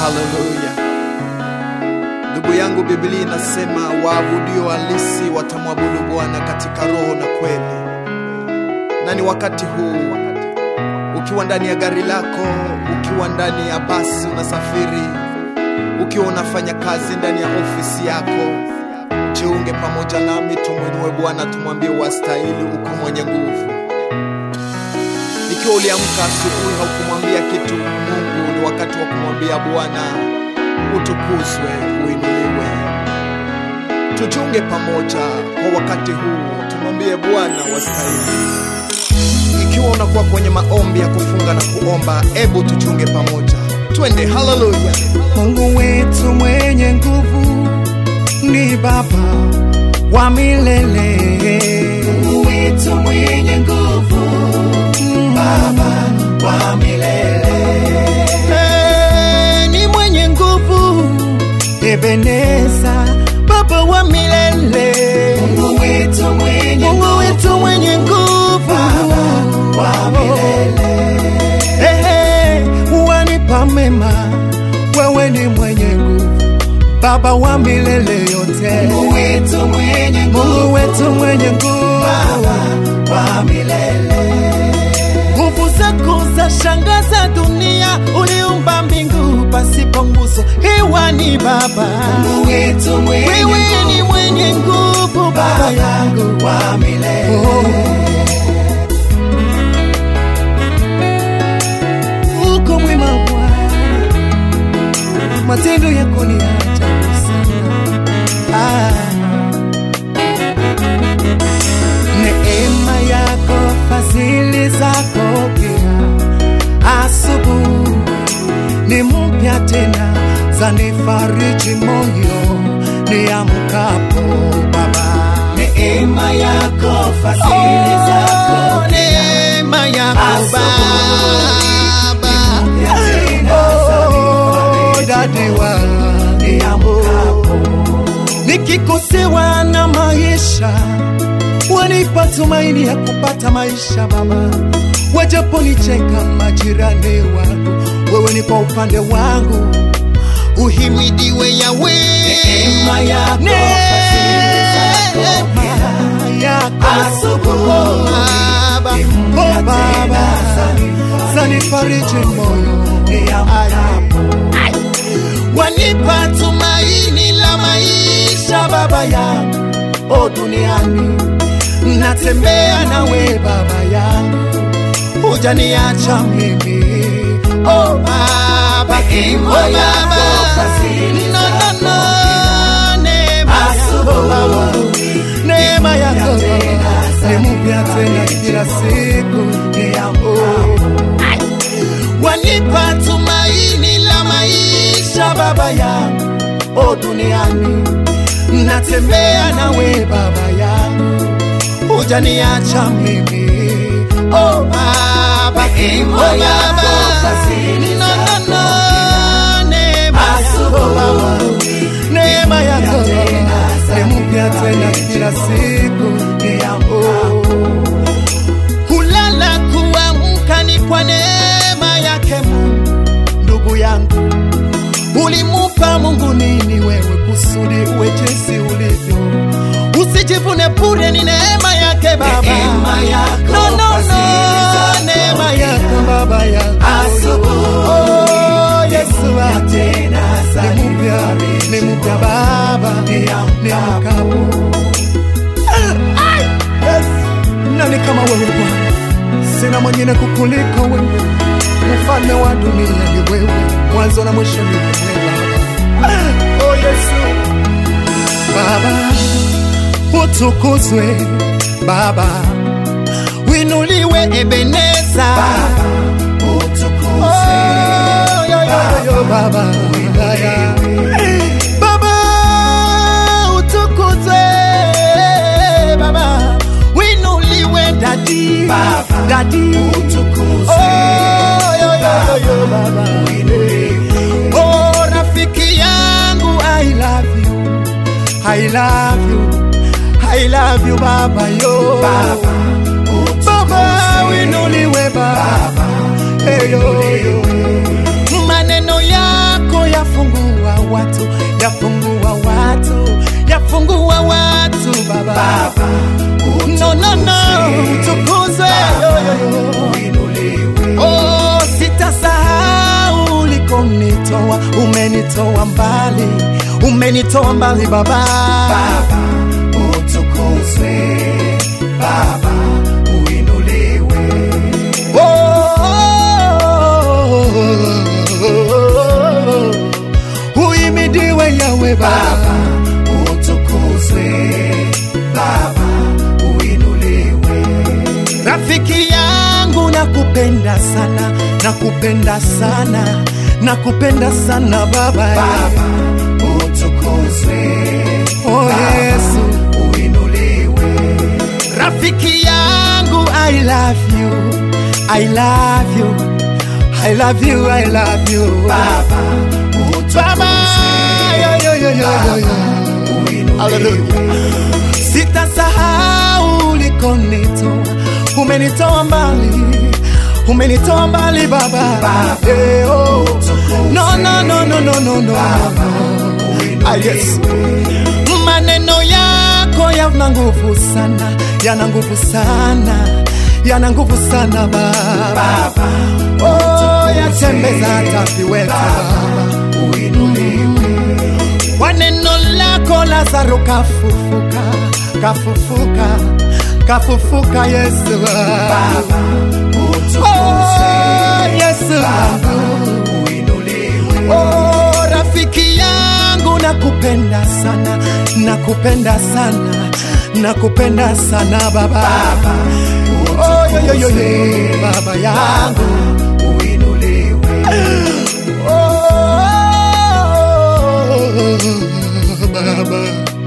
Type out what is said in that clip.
Haleluya. Ndugu yangu, Biblia inasema waabudio halisi watamwabudu Bwana katika roho na kweli. Na ni wakati huu, ukiwa ndani ya gari lako, ukiwa ndani ya basi unasafiri, ukiwa unafanya kazi ndani ya ofisi yako, jiunge pamoja nami, tumwinue Bwana, tumwambie wastahili, uko mwenye nguvu. Ikiwa uliamka asubuhi haukumwambia kitu Mungu, wakati wa kumwambia Bwana utukuzwe, uinuliwe. Tuchunge pamoja kwa wakati huu, tumwambie Bwana wastahili. Ikiwa unakuwa kwenye maombi ya kufunga na kuomba, ebu tuchunge pamoja, twende. Haleluya! Mungu wetu mwenye nguvu ni Baba wa milele. Mungu wetu mwenye Baba wa milele yote. Mungu wetu mwenye nguvu, zako za shangaza dunia, uliumba mbingu pasipo nguzo, hewa ni Baba. Wewe ni mwenye nguvu, Baba yangu wa milele. Oh. Bwana, matendo yako ni zanifariji moyo niamkapo Baba. Neema yako, fadhili zako neema yako Baba. Dadi dadiwa nikikosewa na maisha wanipa tumaini ya kupata maisha Baba, wajaponicheka majirani wangu, wewe ni kwa upande wangu, uhimidiwe Yawe. Neema yako, neema yako Baba, oh Baba, zanifariji moyo. Ai. wanipa tumaini la maisha Baba ya. O duniani. Natembea nawe Baba yangu, hujaniacha mimi. Oh Baba, neema yako. Ni mpya tena kila siku wanipa tumaini la maisha Baba yangu, o duniani. Natembea nawe Baba yangu, hujaniacha mimi. O Baba, o Baba, tena kila siku ni oh kulala kuamka ni kwa neema yake Mungu. Ndugu yangu, ulimupa Mungu nini wewe kusudi uwe jinsi ulivyo? Usijivune bure, ni neema yake Baba, neema yako, no, no, no, neema yako Baba yangu. Oh, Baba, ni mkapo Yes. Nani kama wewe Bwana? Sina mwingine kukuliko wewe, mfalme wa dunia ni wewe, mwanzo na mwisho ni wewe. Baba. Oh Yesu, Baba utukuzwe, Baba winuliwe, Ebeneza. Baba utukuzwe, oh, yo, yo, yo, Baba wilaya Baba Baba utukuzwe, oh, yo, yo, yo, yo, Baba. Oh rafiki yangu I love you. I love you. I love you Baba yo. Baba. Baba winuliwe Baba. Hey, yo, yo. maneno yako watu, yafungua ulikonitoa, umenitoa mbali, umenitoa mbali Baba. Baba, utukuzwe. Baba, uinuliwe. Oh, uhimidiwe Yawe Baba, Baba. utukuzwe. Baba, uinuliwe. Rafiki yangu nakupenda sana, nakupenda sana, nakupenda sana Baba. Baba, utukuzwe. Oh Yesu, Uinuliwe. rafiki yangu I love you, I love you, I love you, I love you. Baba, utukuzwe. Baba, yo, yo, yo, yo, yo, yo. Uinuliwe. Sitasahau ulikonitoa, umenitoa mbali, umenitoa mbali Baba. Baba, Eh, oh. No, no, no, no, no, no, no. Ah, yes. Maneno yako yana nguvu sana, yana nguvu sana, yana nguvu sana Baba. Baba, Oh, yatembeza hata viwete Baba. Kwa neno lako Lazaro kafufuka, kafufuka, kafufuka Yesu. Baba zangu rafiki yangu nakupenda sana nakupenda sana nakupenda sana baba, baba oh, yo, yo, yo, yo, baba yangu baba